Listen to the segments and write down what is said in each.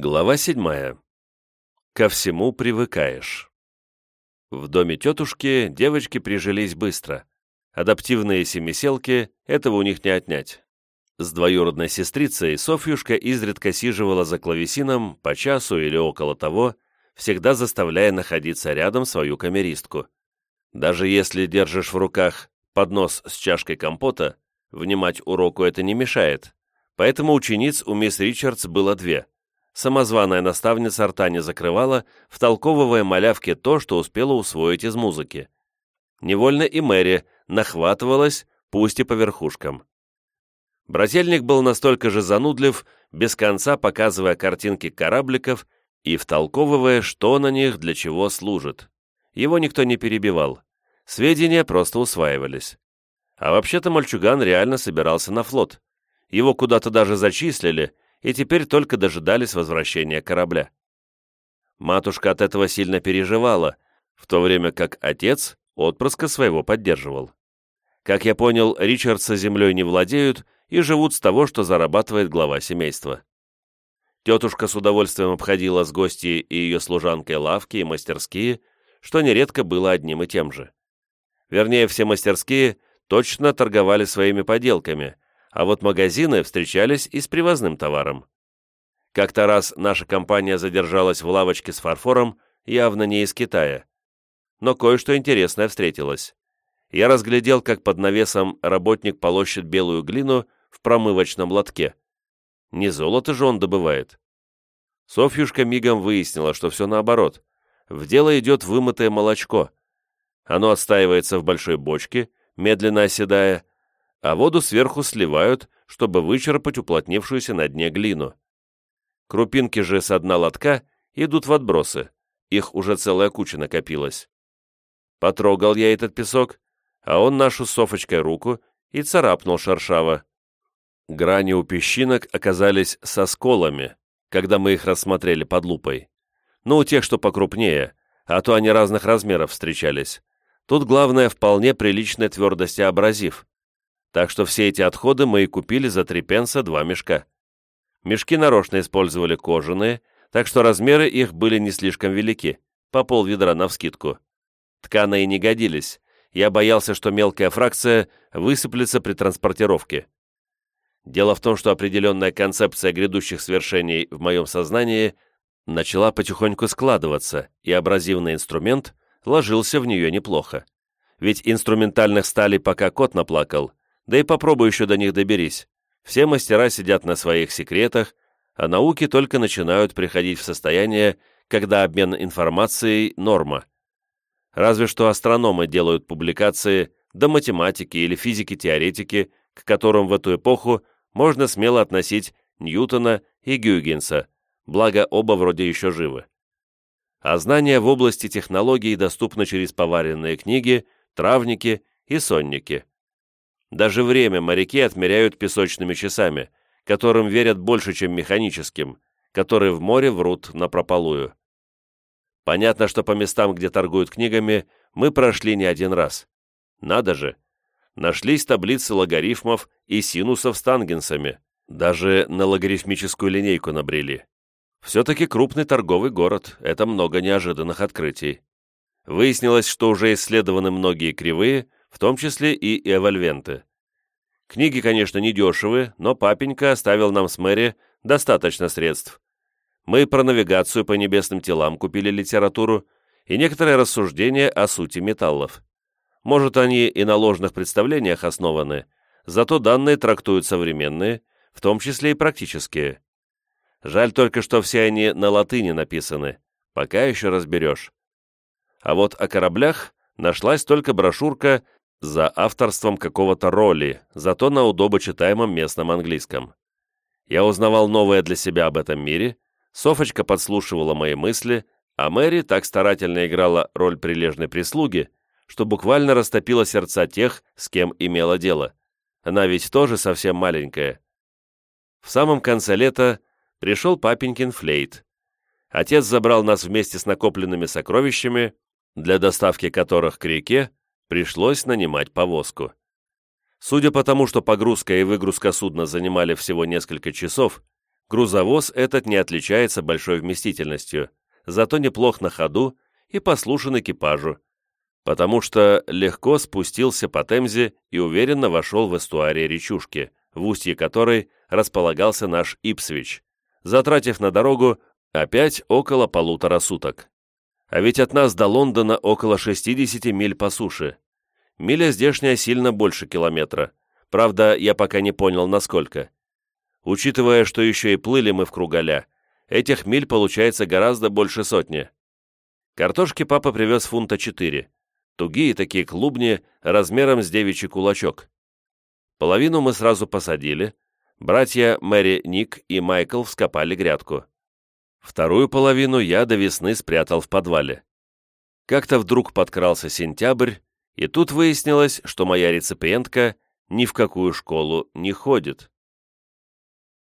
Глава седьмая. Ко всему привыкаешь. В доме тетушки девочки прижились быстро. Адаптивные семиселки, этого у них не отнять. С двоюродной сестрицей Софьюшка изредка сиживала за клавесином по часу или около того, всегда заставляя находиться рядом свою камеристку. Даже если держишь в руках поднос с чашкой компота, внимать уроку это не мешает, поэтому учениц у мисс Ричардс было две – самозваная наставница рта не закрывала, втолковывая малявке то, что успела усвоить из музыки. Невольно и Мэри нахватывалась, пусть и по верхушкам. Брательник был настолько же занудлив, без конца показывая картинки корабликов и втолковывая, что на них для чего служит. Его никто не перебивал. Сведения просто усваивались. А вообще-то мальчуган реально собирался на флот. Его куда-то даже зачислили, и теперь только дожидались возвращения корабля. Матушка от этого сильно переживала, в то время как отец отпрыска своего поддерживал. Как я понял, Ричард со землей не владеют и живут с того, что зарабатывает глава семейства. Тетушка с удовольствием обходила с гостьей и ее служанкой лавки и мастерские, что нередко было одним и тем же. Вернее, все мастерские точно торговали своими поделками – а вот магазины встречались и с привозным товаром. Как-то раз наша компания задержалась в лавочке с фарфором, явно не из Китая. Но кое-что интересное встретилось. Я разглядел, как под навесом работник полощет белую глину в промывочном лотке. Не золото же он добывает. Софьюшка мигом выяснила, что все наоборот. В дело идет вымытое молочко. Оно отстаивается в большой бочке, медленно оседая, а воду сверху сливают, чтобы вычерпать уплотнившуюся на дне глину. Крупинки же с дна лотка идут в отбросы, их уже целая куча накопилась. Потрогал я этот песок, а он нашу Софочкой руку и царапнул шершаво. Грани у песчинок оказались со сколами, когда мы их рассмотрели под лупой. Ну, тех, что покрупнее, а то они разных размеров встречались. Тут главное вполне приличная твердость абразив, так что все эти отходы мы и купили за три пенса два мешка. Мешки нарочно использовали кожаные, так что размеры их были не слишком велики, по пол ведра навскидку. Тканые не годились, я боялся, что мелкая фракция высыплется при транспортировке. Дело в том, что определенная концепция грядущих свершений в моем сознании начала потихоньку складываться, и абразивный инструмент ложился в нее неплохо. Ведь инструментальных сталей пока кот наплакал, да и попробуй еще до них доберись. Все мастера сидят на своих секретах, а науки только начинают приходить в состояние, когда обмен информацией – норма. Разве что астрономы делают публикации, да математики или физики-теоретики, к которым в эту эпоху можно смело относить Ньютона и Гюйгенса, благо оба вроде еще живы. А знания в области технологий доступны через поваренные книги, травники и сонники. Даже время моряки отмеряют песочными часами, которым верят больше, чем механическим, которые в море врут напропалую. Понятно, что по местам, где торгуют книгами, мы прошли не один раз. Надо же! Нашлись таблицы логарифмов и синусов с тангенсами. Даже на логарифмическую линейку набрели. Все-таки крупный торговый город, это много неожиданных открытий. Выяснилось, что уже исследованы многие кривые, в том числе и эвольвенты. Книги, конечно, не дешевые, но папенька оставил нам с Мэри достаточно средств. Мы про навигацию по небесным телам купили литературу и некоторые рассуждения о сути металлов. Может, они и на ложных представлениях основаны, зато данные трактуют современные, в том числе и практические. Жаль только, что все они на латыни написаны, пока еще разберешь. А вот о кораблях нашлась только брошюрка за авторством какого-то роли, зато на удобочитаемом местном английском. Я узнавал новое для себя об этом мире, Софочка подслушивала мои мысли, а Мэри так старательно играла роль прилежной прислуги, что буквально растопила сердца тех, с кем имела дело. Она ведь тоже совсем маленькая. В самом конце лета пришел папенькин флейт. Отец забрал нас вместе с накопленными сокровищами, для доставки которых к реке пришлось нанимать повозку. Судя по тому, что погрузка и выгрузка судна занимали всего несколько часов, Грузовоз этот не отличается большой вместительностью, зато неплох на ходу и послушен экипажу, потому что легко спустился по Темзе и уверенно вошел в эстуарий речушки, в устье которой располагался наш Ипсвич, затратив на дорогу опять около полутора суток. А ведь от нас до Лондона около 60 миль по суше. Миля здешняя сильно больше километра. Правда, я пока не понял, насколько. Учитывая, что еще и плыли мы в кругаля, этих миль получается гораздо больше сотни. Картошки папа привез фунта четыре. Тугие такие клубни, размером с девичий кулачок. Половину мы сразу посадили. Братья Мэри Ник и Майкл вскопали грядку. Вторую половину я до весны спрятал в подвале. Как-то вдруг подкрался сентябрь, и тут выяснилось, что моя реципиентка ни в какую школу не ходит.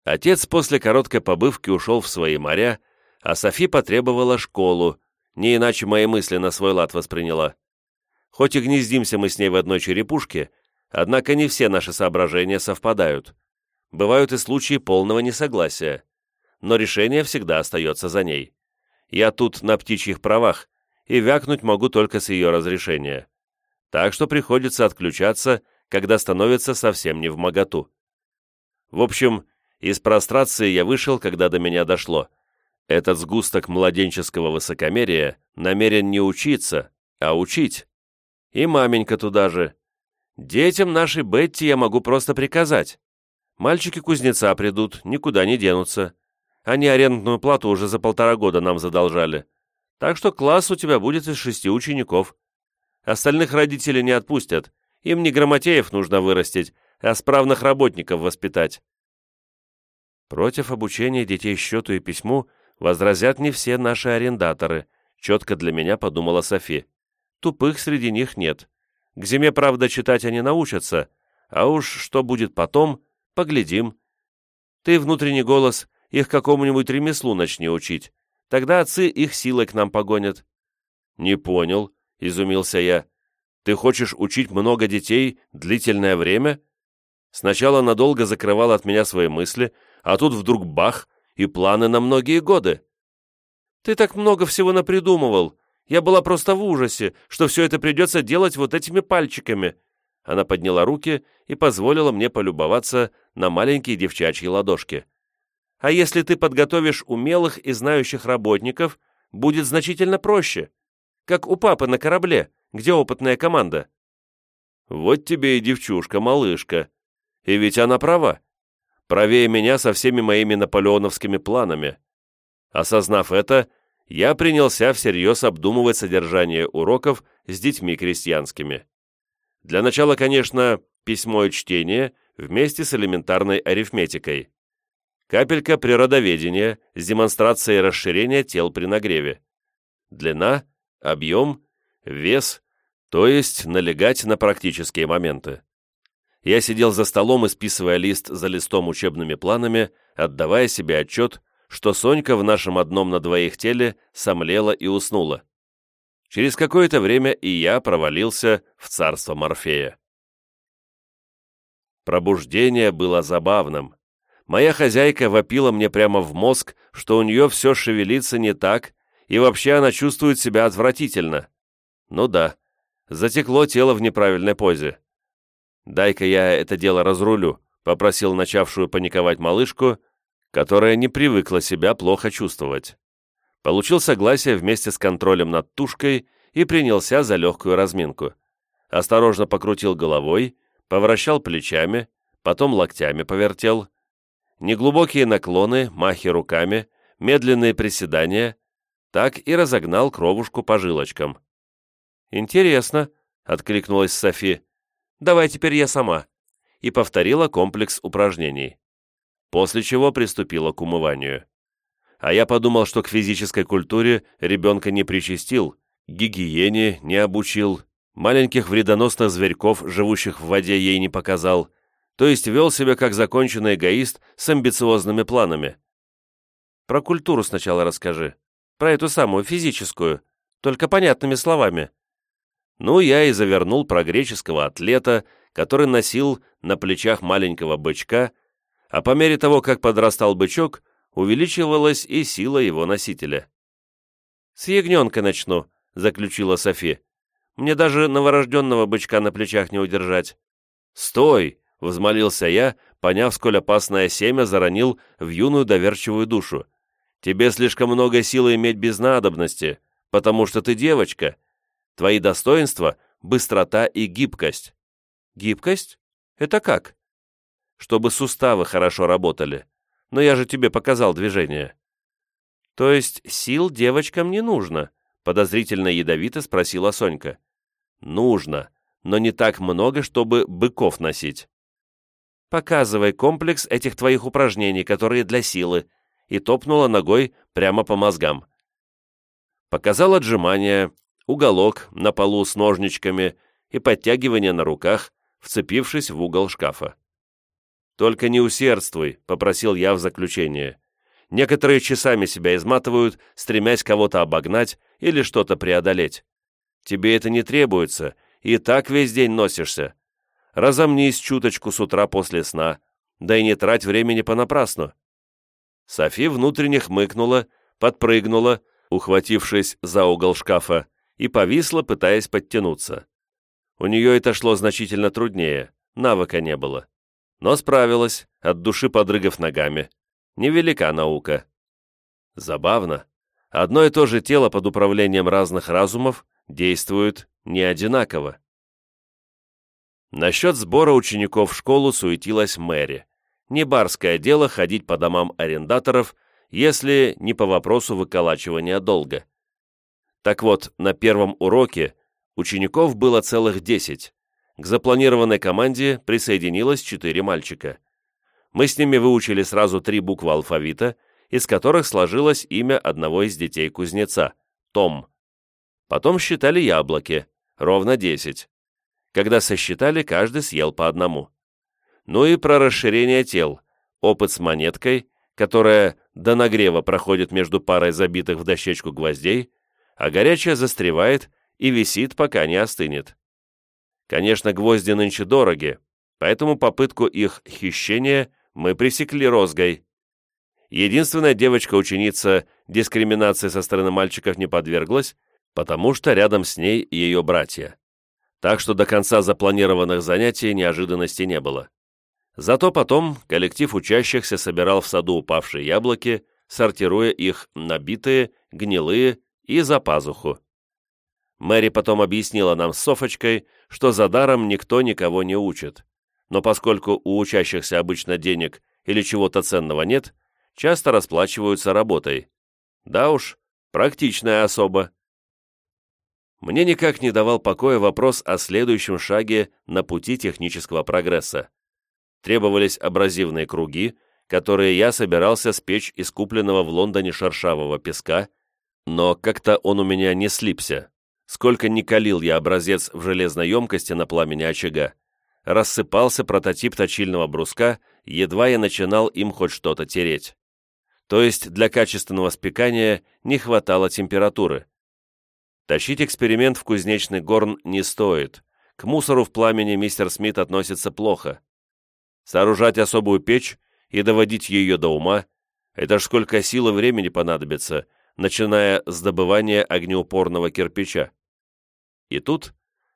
Отец после короткой побывки ушел в свои моря, а Софи потребовала школу, не иначе мои мысли на свой лад восприняла. Хоть и гнездимся мы с ней в одной черепушке, однако не все наши соображения совпадают. Бывают и случаи полного несогласия но решение всегда остается за ней. Я тут на птичьих правах, и вякнуть могу только с ее разрешения. Так что приходится отключаться, когда становится совсем не в моготу. В общем, из прострации я вышел, когда до меня дошло. Этот сгусток младенческого высокомерия намерен не учиться, а учить. И маменька туда же. Детям нашей Бетти я могу просто приказать. Мальчики кузнеца придут, никуда не денутся. Они арендную плату уже за полтора года нам задолжали. Так что класс у тебя будет из шести учеников. Остальных родители не отпустят. Им не грамотеев нужно вырастить, а справных работников воспитать. Против обучения детей счету и письму возразят не все наши арендаторы, четко для меня подумала Софи. Тупых среди них нет. К зиме, правда, читать они научатся, а уж что будет потом, поглядим. Ты, внутренний голос, их какому-нибудь ремеслу начни учить. Тогда отцы их силой к нам погонят». «Не понял», — изумился я. «Ты хочешь учить много детей длительное время?» Сначала надолго закрывал от меня свои мысли, а тут вдруг бах, и планы на многие годы. «Ты так много всего напридумывал. Я была просто в ужасе, что все это придется делать вот этими пальчиками». Она подняла руки и позволила мне полюбоваться на маленькие девчачьи ладошки. А если ты подготовишь умелых и знающих работников, будет значительно проще. Как у папы на корабле, где опытная команда. Вот тебе и девчушка, малышка. И ведь она права. Правее меня со всеми моими наполеоновскими планами. Осознав это, я принялся всерьез обдумывать содержание уроков с детьми крестьянскими. Для начала, конечно, письмо и чтение вместе с элементарной арифметикой капелька природоведения с демонстрацией расширения тел при нагреве. Длина, объем, вес, то есть налегать на практические моменты. Я сидел за столом, исписывая лист за листом учебными планами, отдавая себе отчет, что Сонька в нашем одном на двоих теле сомлела и уснула. Через какое-то время и я провалился в царство Морфея. Пробуждение было забавным. Моя хозяйка вопила мне прямо в мозг, что у нее все шевелится не так, и вообще она чувствует себя отвратительно. Ну да, затекло тело в неправильной позе. «Дай-ка я это дело разрулю», — попросил начавшую паниковать малышку, которая не привыкла себя плохо чувствовать. Получил согласие вместе с контролем над тушкой и принялся за легкую разминку. Осторожно покрутил головой, поворачал плечами, потом локтями повертел, неглубокие наклоны, махи руками, медленные приседания, так и разогнал кровушку по жилочкам. «Интересно», — откликнулась Софи. «Давай теперь я сама», и повторила комплекс упражнений. После чего приступила к умыванию. А я подумал, что к физической культуре ребенка не причастил, гигиене не обучил, маленьких вредоносных зверьков, живущих в воде, ей не показал, то есть вел себя как законченный эгоист с амбициозными планами. Про культуру сначала расскажи. Про эту самую физическую, только понятными словами. Ну, я и завернул про греческого атлета, который носил на плечах маленького бычка, а по мере того, как подрастал бычок, увеличивалась и сила его носителя. «С ягненка начну», — заключила Софи. «Мне даже новорожденного бычка на плечах не удержать». «Стой!» — взмолился я, поняв, сколь опасное семя заронил в юную доверчивую душу. «Тебе слишком много силы иметь без надобности, потому что ты девочка. Твои достоинства — быстрота и гибкость». «Гибкость? Это как?» «Чтобы суставы хорошо работали. Но я же тебе показал движение». «То есть сил девочкам не нужно?» — подозрительно ядовито спросила Сонька. «Нужно, но не так много, чтобы быков носить». «Показывай комплекс этих твоих упражнений, которые для силы», и топнула ногой прямо по мозгам. Показал отжимания, уголок на полу с ножничками и подтягивание на руках, вцепившись в угол шкафа. «Только не усердствуй», — попросил я в заключение. «Некоторые часами себя изматывают, стремясь кого-то обогнать или что-то преодолеть. Тебе это не требуется, и так весь день носишься. Разомнись чуточку с утра после сна, да и не трать времени понапрасну». Софи внутренне хмыкнула, подпрыгнула, ухватившись за угол шкафа, и повисла, пытаясь подтянуться. У нее это шло значительно труднее, навыка не было но справилась, от души подрыгав ногами. Невелика наука. Забавно. Одно и то же тело под управлением разных разумов действует не одинаково. Насчет сбора учеников в школу суетилась Мэри. Не барское дело ходить по домам арендаторов, если не по вопросу выколачивания долга. Так вот, на первом уроке учеников было целых десять, к запланированной команде присоединилось четыре мальчика. Мы с ними выучили сразу три буквы алфавита, из которых сложилось имя одного из детей кузнеца – Том. Потом считали яблоки, ровно десять. Когда сосчитали, каждый съел по одному. Ну и про расширение тел, опыт с монеткой, которая до нагрева проходит между парой забитых в дощечку гвоздей, а горячая застревает и висит, пока не остынет. Конечно, гвозди нынче дороги, поэтому попытку их хищения мы пресекли розгой. Единственная девочка-ученица дискриминации со стороны мальчиков не подверглась, потому что рядом с ней ее братья. Так что до конца запланированных занятий неожиданности не было. Зато потом коллектив учащихся собирал в саду упавшие яблоки, сортируя их на битые, гнилые и за пазуху. Мэри потом объяснила нам с Софочкой, что за даром никто никого не учит. Но поскольку у учащихся обычно денег или чего-то ценного нет, часто расплачиваются работой. Да уж, практичная особа. Мне никак не давал покоя вопрос о следующем шаге на пути технического прогресса. Требовались абразивные круги, которые я собирался спечь из купленного в Лондоне шершавого песка, но как-то он у меня не слипся. Сколько ни калил я образец в железной емкости на пламени очага, рассыпался прототип точильного бруска, едва я начинал им хоть что-то тереть. То есть для качественного спекания не хватало температуры. Тащить эксперимент в кузнечный горн не стоит. К мусору в пламени мистер Смит относится плохо. Сооружать особую печь и доводить ее до ума – это ж сколько сил и времени понадобится, начиная с добывания огнеупорного кирпича. И тут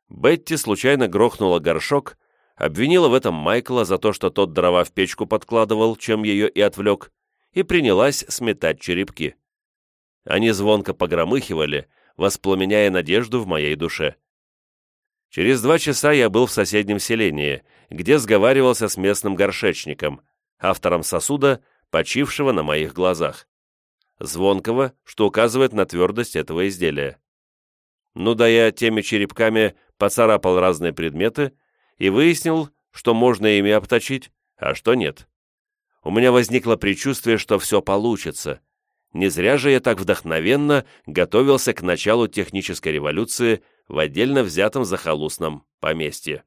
Бетти случайно грохнула горшок, обвинила в этом Майкла за то, что тот дрова в печку подкладывал, чем ее и отвлек, и принялась сметать черепки. Они звонко погромыхивали, воспламеняя надежду в моей душе. Через два часа я был в соседнем селении, где сговаривался с местным горшечником, автором сосуда, почившего на моих глазах. Звонкого, что указывает на твердость этого изделия. Ну да я теми черепками поцарапал разные предметы и выяснил, что можно ими обточить, а что нет. У меня возникло предчувствие, что все получится. Не зря же я так вдохновенно готовился к началу технической революции в отдельно взятом захолустном поместье.